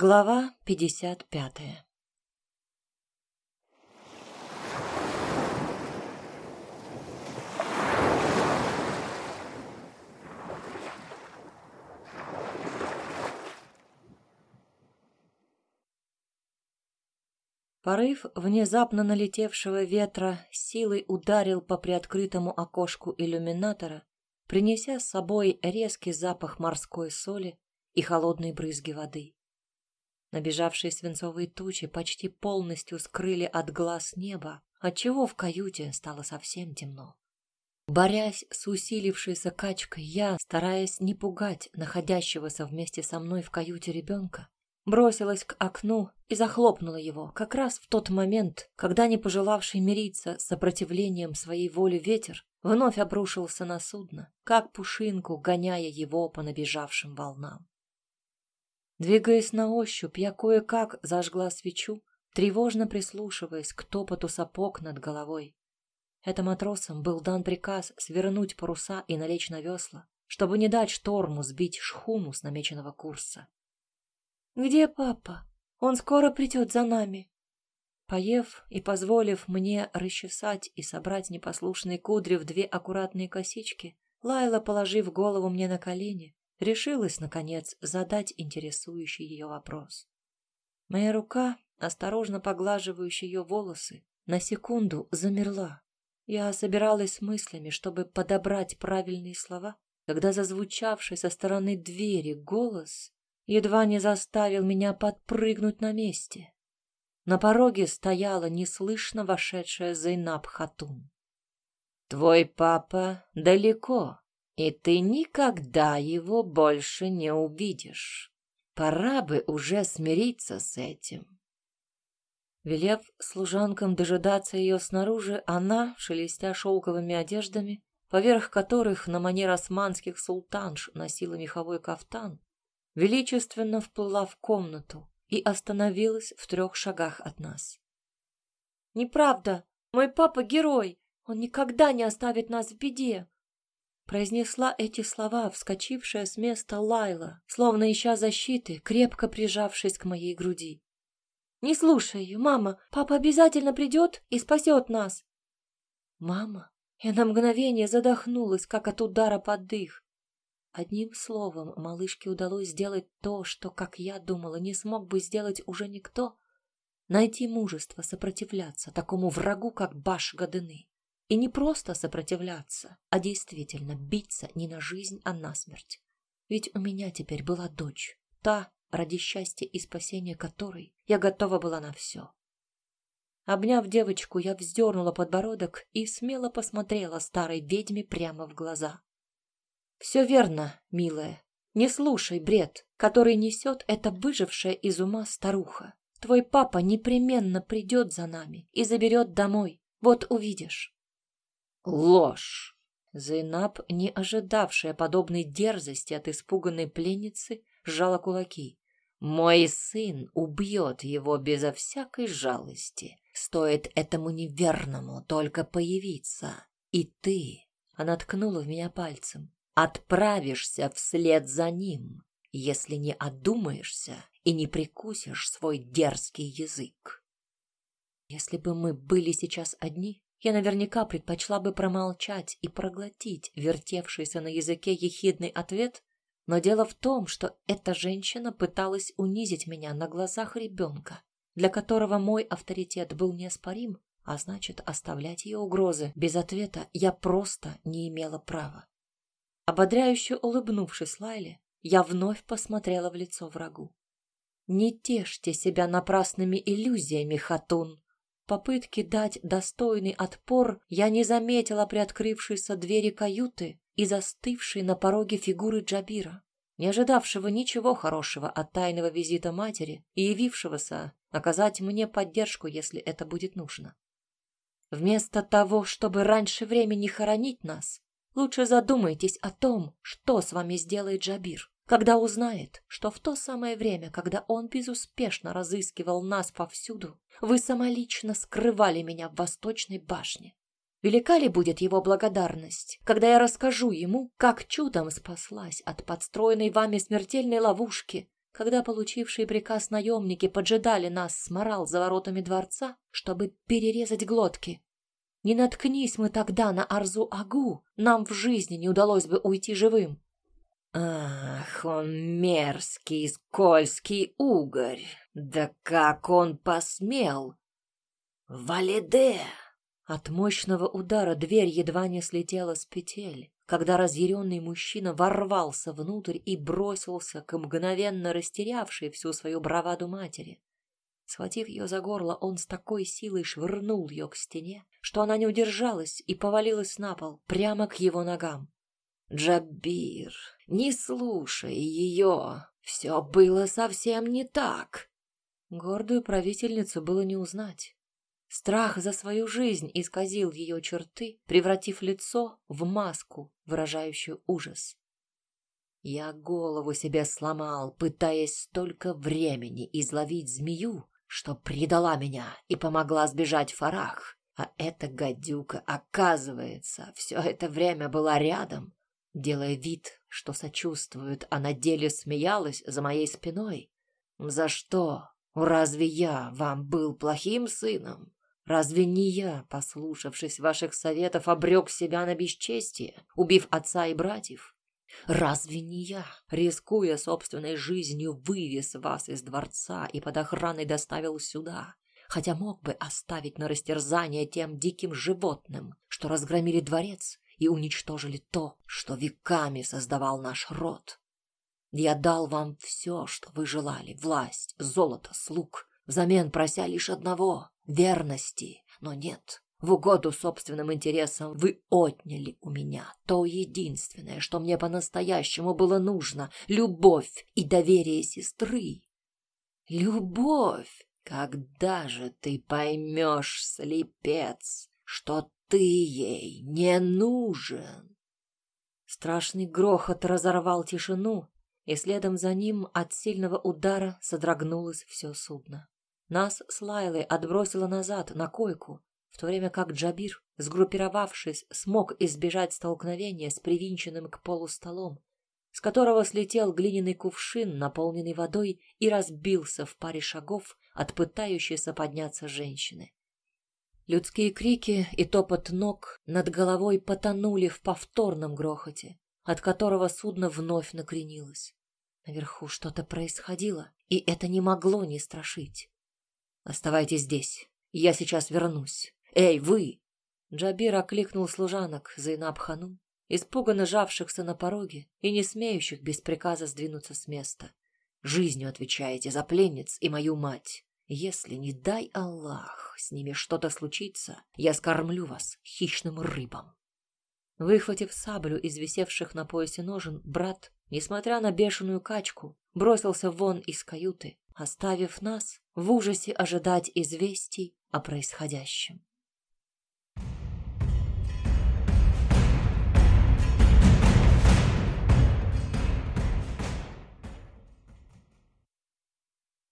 Глава 55 Порыв внезапно налетевшего ветра силой ударил по приоткрытому окошку иллюминатора, принеся с собой резкий запах морской соли и холодные брызги воды. Набежавшие свинцовые тучи почти полностью скрыли от глаз небо, отчего в каюте стало совсем темно. Борясь с усилившейся качкой, я, стараясь не пугать находящегося вместе со мной в каюте ребенка, бросилась к окну и захлопнула его как раз в тот момент, когда не пожелавший мириться с сопротивлением своей воли ветер вновь обрушился на судно, как пушинку, гоняя его по набежавшим волнам. Двигаясь на ощупь, я кое-как зажгла свечу, тревожно прислушиваясь к топоту сапог над головой. Это матросам был дан приказ свернуть паруса и налечь на весла, чтобы не дать шторму сбить шхуну с намеченного курса. «Где папа? Он скоро придет за нами». Поев и позволив мне расчесать и собрать непослушные кудри в две аккуратные косички, Лайла, положив голову мне на колени, решилась, наконец, задать интересующий ее вопрос. Моя рука, осторожно поглаживающая ее волосы, на секунду замерла. Я собиралась с мыслями, чтобы подобрать правильные слова, когда зазвучавший со стороны двери голос едва не заставил меня подпрыгнуть на месте. На пороге стояла неслышно вошедшая Зайнаб Хатун. «Твой папа далеко», и ты никогда его больше не увидишь. Пора бы уже смириться с этим. Велев служанкам дожидаться ее снаружи, она, шелестя шелковыми одеждами, поверх которых на манер османских султанш носила меховой кафтан, величественно вплыла в комнату и остановилась в трех шагах от нас. «Неправда! Мой папа герой! Он никогда не оставит нас в беде!» Произнесла эти слова, вскочившая с места Лайла, словно ища защиты, крепко прижавшись к моей груди. «Не слушай ее, мама! Папа обязательно придет и спасет нас!» «Мама!» Я на мгновение задохнулась, как от удара под дых. Одним словом, малышке удалось сделать то, что, как я думала, не смог бы сделать уже никто. Найти мужество сопротивляться такому врагу, как Баш Гадыны. И не просто сопротивляться, а действительно биться не на жизнь, а на смерть. Ведь у меня теперь была дочь, та, ради счастья и спасения которой я готова была на все. Обняв девочку, я вздернула подбородок и смело посмотрела старой ведьме прямо в глаза. «Все верно, милая. Не слушай бред, который несет эта выжившая из ума старуха. Твой папа непременно придет за нами и заберет домой. Вот увидишь». Ложь! Зайнаб, не ожидавшая подобной дерзости от испуганной пленницы, сжала кулаки. «Мой сын убьет его безо всякой жалости. Стоит этому неверному только появиться. И ты...» — она ткнула в меня пальцем. «Отправишься вслед за ним, если не одумаешься и не прикусишь свой дерзкий язык». Если бы мы были сейчас одни, я наверняка предпочла бы промолчать и проглотить вертевшийся на языке ехидный ответ, но дело в том, что эта женщина пыталась унизить меня на глазах ребенка, для которого мой авторитет был неоспорим, а значит, оставлять ее угрозы без ответа я просто не имела права. Ободряюще улыбнувшись Лайле, я вновь посмотрела в лицо врагу. «Не тешьте себя напрасными иллюзиями, Хатун!» Попытке дать достойный отпор я не заметила приоткрывшейся двери каюты и застывшей на пороге фигуры Джабира, не ожидавшего ничего хорошего от тайного визита матери и явившегося оказать мне поддержку, если это будет нужно. Вместо того, чтобы раньше времени хоронить нас, лучше задумайтесь о том, что с вами сделает Джабир когда узнает, что в то самое время, когда он безуспешно разыскивал нас повсюду, вы самолично скрывали меня в Восточной башне. Велика ли будет его благодарность, когда я расскажу ему, как чудом спаслась от подстроенной вами смертельной ловушки, когда получившие приказ наемники поджидали нас с морал за воротами дворца, чтобы перерезать глотки. Не наткнись мы тогда на Арзу-Агу, нам в жизни не удалось бы уйти живым. Ах, он мерзкий, скользкий угорь. Да как он посмел? Валиде! От мощного удара дверь едва не слетела с петель, когда разъяренный мужчина ворвался внутрь и бросился к мгновенно растерявшей всю свою браваду матери. Схватив ее за горло, он с такой силой швырнул ее к стене, что она не удержалась и повалилась на пол, прямо к его ногам. «Джабир, не слушай ее, все было совсем не так!» Гордую правительницу было не узнать. Страх за свою жизнь исказил ее черты, превратив лицо в маску, выражающую ужас. Я голову себе сломал, пытаясь столько времени изловить змею, что предала меня и помогла сбежать Фарах. А эта гадюка, оказывается, все это время была рядом, делая вид, что сочувствует, а на деле смеялась за моей спиной. За что? Разве я вам был плохим сыном? Разве не я, послушавшись ваших советов, обрек себя на бесчестие, убив отца и братьев? Разве не я, рискуя собственной жизнью, вывез вас из дворца и под охраной доставил сюда, хотя мог бы оставить на растерзание тем диким животным, что разгромили дворец и уничтожили то, что веками создавал наш род? Я дал вам все, что вы желали, власть, золото, слуг, взамен прося лишь одного верности, но нет. В угоду собственным интересам вы отняли у меня то единственное, что мне по-настоящему было нужно — любовь и доверие сестры. Любовь! Когда же ты поймешь, слепец, что ты ей не нужен? Страшный грохот разорвал тишину, и следом за ним от сильного удара содрогнулось все судно. Нас с Лайлой отбросило назад, на койку, в то время как Джабир, сгруппировавшись, смог избежать столкновения с привинченным к полу столом, с которого слетел глиняный кувшин, наполненный водой, и разбился в паре шагов от пытающейся подняться женщины. Людские крики и топот ног над головой потонули в повторном грохоте, от которого судно вновь накренилось. Наверху что-то происходило, и это не могло не страшить. Оставайтесь здесь. Я сейчас вернусь. Эй, вы!» Джабир окликнул служанок Зайнаб Ханум, испуганно жавшихся на пороге и не смеющих без приказа сдвинуться с места. «Жизнью отвечаете за пленниц и мою мать. Если, не дай Аллах, с ними что-то случится, я скормлю вас хищным рыбам». Выхватив саблю из висевших на поясе ножен, брат, несмотря на бешеную качку, бросился вон из каюты, оставив нас в ужасе ожидать известий о происходящем.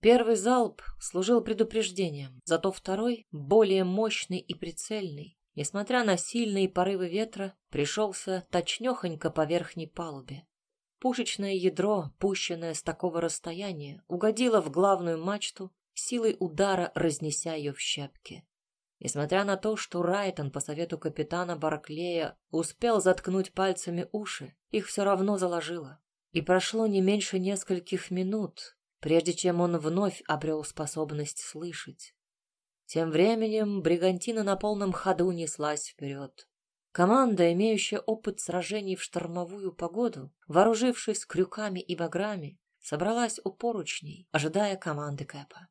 Первый залп служил предупреждением, зато второй, более мощный и прицельный, несмотря на сильные порывы ветра, пришелся точнёхонько по верхней палубе. Пушечное ядро, пущенное с такого расстояния, угодило в главную мачту, силой удара разнеся ее в щепки. Несмотря на то, что Райтон по совету капитана Барклея успел заткнуть пальцами уши, их все равно заложило. И прошло не меньше нескольких минут, прежде чем он вновь обрел способность слышать. Тем временем бригантина на полном ходу неслась вперед. Команда, имеющая опыт сражений в штормовую погоду, вооружившись крюками и баграми, собралась у поручней, ожидая команды Кэпа.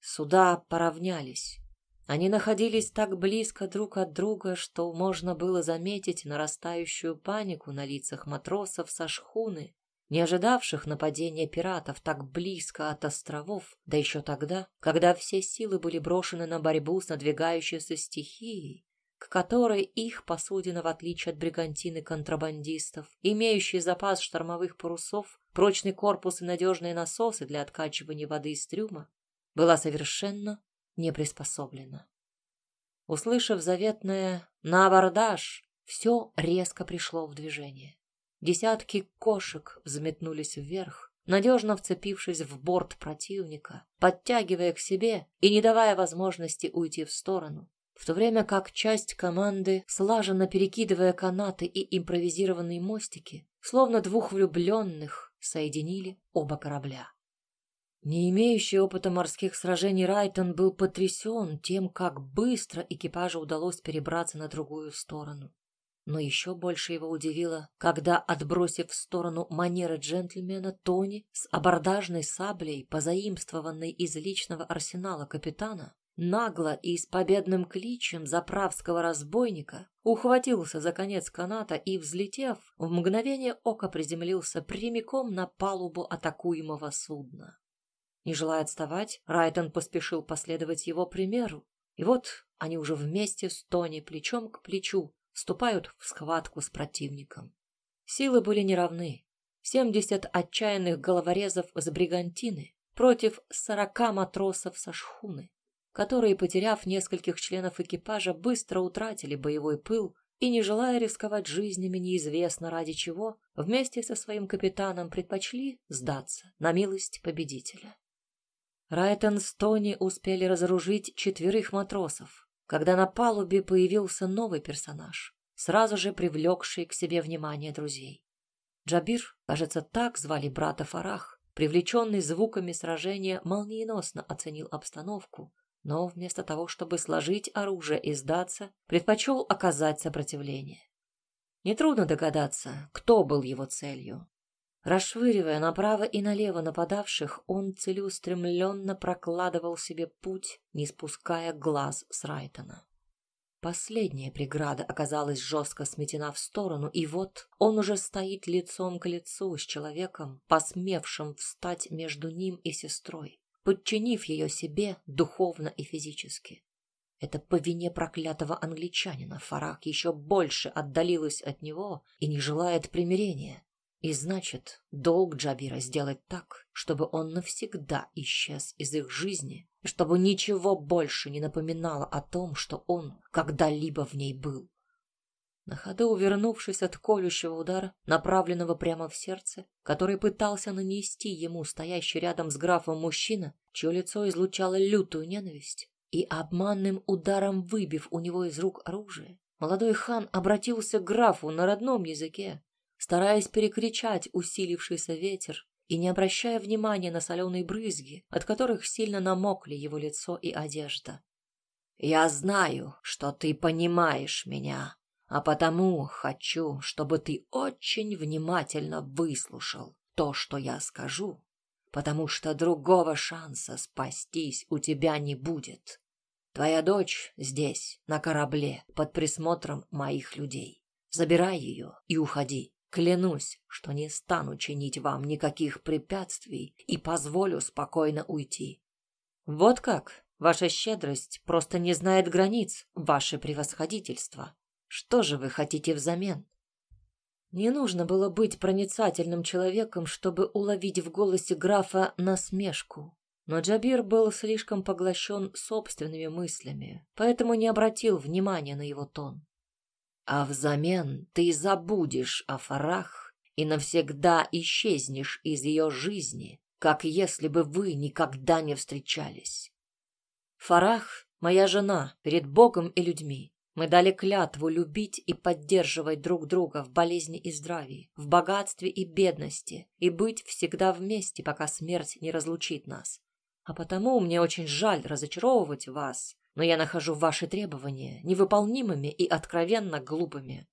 Суда поравнялись. Они находились так близко друг от друга, что можно было заметить нарастающую панику на лицах матросов со шхуны, не ожидавших нападения пиратов так близко от островов, да еще тогда, когда все силы были брошены на борьбу с надвигающейся стихией, к которой их посудина, в отличие от бригантины контрабандистов, имеющие запас штормовых парусов, прочный корпус и надежные насосы для откачивания воды из трюма, была совершенно не приспособлена. Услышав заветное «на абордаж», все резко пришло в движение. Десятки кошек взметнулись вверх, надежно вцепившись в борт противника, подтягивая к себе и не давая возможности уйти в сторону, в то время как часть команды, слаженно перекидывая канаты и импровизированные мостики, словно двух влюбленных, соединили оба корабля. Не имеющий опыта морских сражений Райтон был потрясен тем, как быстро экипажу удалось перебраться на другую сторону. Но еще больше его удивило, когда, отбросив в сторону манеры джентльмена, Тони с абордажной саблей, позаимствованной из личного арсенала капитана, нагло и с победным кличем заправского разбойника ухватился за конец каната и, взлетев, в мгновение ока приземлился прямиком на палубу атакуемого судна. Не желая отставать, Райтон поспешил последовать его примеру. И вот они уже вместе с Тони плечом к плечу вступают в схватку с противником. Силы были неравны. Семьдесят отчаянных головорезов с бригантины против сорока матросов со шхуны, которые, потеряв нескольких членов экипажа, быстро утратили боевой пыл и, не желая рисковать жизнями неизвестно ради чего, вместе со своим капитаном предпочли сдаться на милость победителя. Райтон с Тони успели разоружить четверых матросов, когда на палубе появился новый персонаж, сразу же привлекший к себе внимание друзей. Джабир, кажется, так звали брата Фарах, привлеченный звуками сражения, молниеносно оценил обстановку, но вместо того, чтобы сложить оружие и сдаться, предпочел оказать сопротивление. Нетрудно догадаться, кто был его целью. Расшвыривая направо и налево нападавших, он целеустремленно прокладывал себе путь, не спуская глаз с Райтона. Последняя преграда оказалась жестко сметена в сторону, и вот он уже стоит лицом к лицу с человеком, посмевшим встать между ним и сестрой, подчинив ее себе духовно и физически. Это по вине проклятого англичанина Фарак еще больше отдалилась от него и не желает примирения. И значит, долг Джабира сделать так, чтобы он навсегда исчез из их жизни, чтобы ничего больше не напоминало о том, что он когда-либо в ней был. На ходу увернувшись от колющего удара, направленного прямо в сердце, который пытался нанести ему стоящий рядом с графом мужчина, чье лицо излучало лютую ненависть, и обманным ударом выбив у него из рук оружие, молодой хан обратился к графу на родном языке, стараясь перекричать усилившийся ветер и не обращая внимания на соленые брызги, от которых сильно намокли его лицо и одежда. «Я знаю, что ты понимаешь меня, а потому хочу, чтобы ты очень внимательно выслушал то, что я скажу, потому что другого шанса спастись у тебя не будет. Твоя дочь здесь, на корабле, под присмотром моих людей. Забирай ее и уходи. Клянусь, что не стану чинить вам никаких препятствий и позволю спокойно уйти. Вот как? Ваша щедрость просто не знает границ, ваше превосходительство. Что же вы хотите взамен? Не нужно было быть проницательным человеком, чтобы уловить в голосе графа насмешку. Но Джабир был слишком поглощен собственными мыслями, поэтому не обратил внимания на его тон. А взамен ты забудешь о Фарах и навсегда исчезнешь из ее жизни, как если бы вы никогда не встречались. Фарах — моя жена перед Богом и людьми. Мы дали клятву любить и поддерживать друг друга в болезни и здравии, в богатстве и бедности, и быть всегда вместе, пока смерть не разлучит нас. А потому мне очень жаль разочаровывать вас, но я нахожу ваши требования невыполнимыми и откровенно глупыми.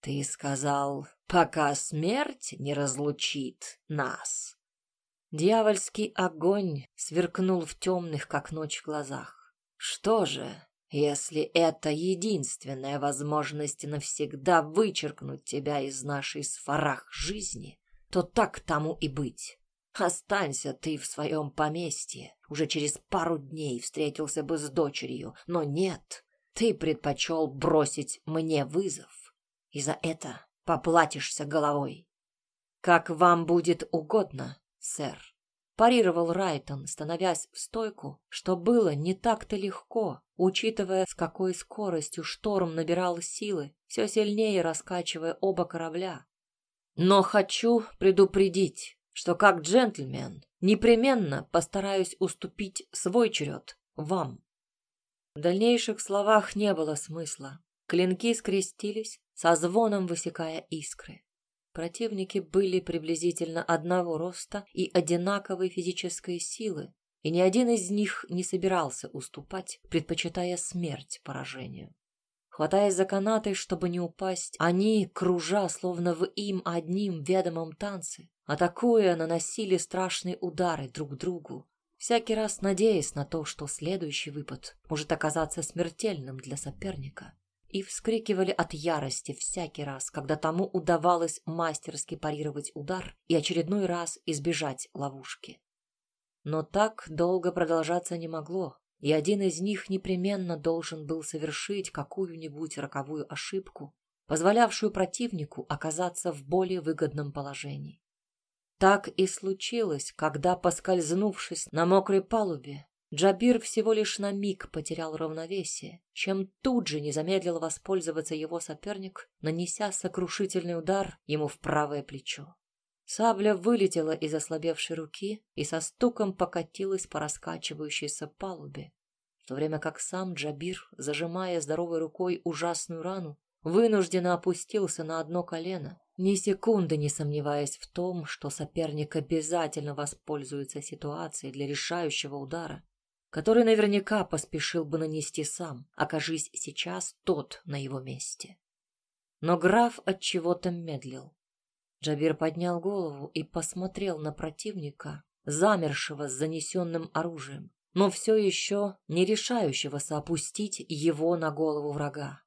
Ты сказал, пока смерть не разлучит нас. Дьявольский огонь сверкнул в темных, как ночь, глазах. Что же, если это единственная возможность навсегда вычеркнуть тебя из нашей сфорах жизни, то так тому и быть. Останься ты в своем поместье. Уже через пару дней встретился бы с дочерью, но нет, ты предпочел бросить мне вызов. И за это поплатишься головой. Как вам будет угодно, сэр. Парировал Райтон, становясь в стойку, что было не так-то легко, учитывая, с какой скоростью шторм набирал силы, все сильнее раскачивая оба корабля. Но хочу предупредить, что как джентльмен непременно постараюсь уступить свой черед вам. В дальнейших словах не было смысла. Клинки скрестились, со звоном высекая искры. Противники были приблизительно одного роста и одинаковой физической силы, и ни один из них не собирался уступать, предпочитая смерть поражению. Хватаясь за канаты, чтобы не упасть, они, кружа, словно в им одним ведомом танце, атакуя, наносили страшные удары друг другу, всякий раз надеясь на то, что следующий выпад может оказаться смертельным для соперника, и вскрикивали от ярости всякий раз, когда тому удавалось мастерски парировать удар и очередной раз избежать ловушки. Но так долго продолжаться не могло, и один из них непременно должен был совершить какую-нибудь роковую ошибку, позволявшую противнику оказаться в более выгодном положении. Так и случилось, когда, поскользнувшись на мокрой палубе, Джабир всего лишь на миг потерял равновесие, чем тут же не замедлил воспользоваться его соперник, нанеся сокрушительный удар ему в правое плечо. Сабля вылетела из ослабевшей руки и со стуком покатилась по раскачивающейся палубе, в то время как сам Джабир, зажимая здоровой рукой ужасную рану, вынужденно опустился на одно колено, ни секунды не сомневаясь в том, что соперник обязательно воспользуется ситуацией для решающего удара, который наверняка поспешил бы нанести сам, окажись сейчас тот на его месте. Но граф от чего-то медлил. Джабир поднял голову и посмотрел на противника, замершего с занесенным оружием, но все еще не решающегося опустить его на голову врага.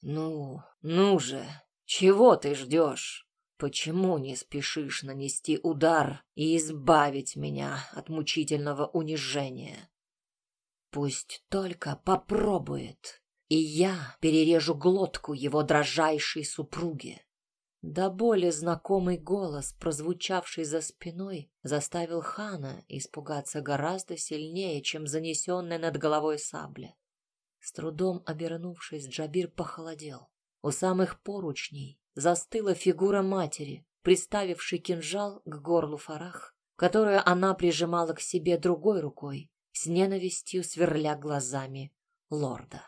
«Ну, ну же, чего ты ждешь? Почему не спешишь нанести удар и избавить меня от мучительного унижения? Пусть только попробует, и я перережу глотку его дрожайшей супруге. До боли знакомый голос, прозвучавший за спиной, заставил хана испугаться гораздо сильнее, чем занесенная над головой сабля. С трудом обернувшись, Джабир похолодел. У самых поручней застыла фигура матери, приставившей кинжал к горлу Фарах, которую она прижимала к себе другой рукой, с ненавистью сверля глазами лорда.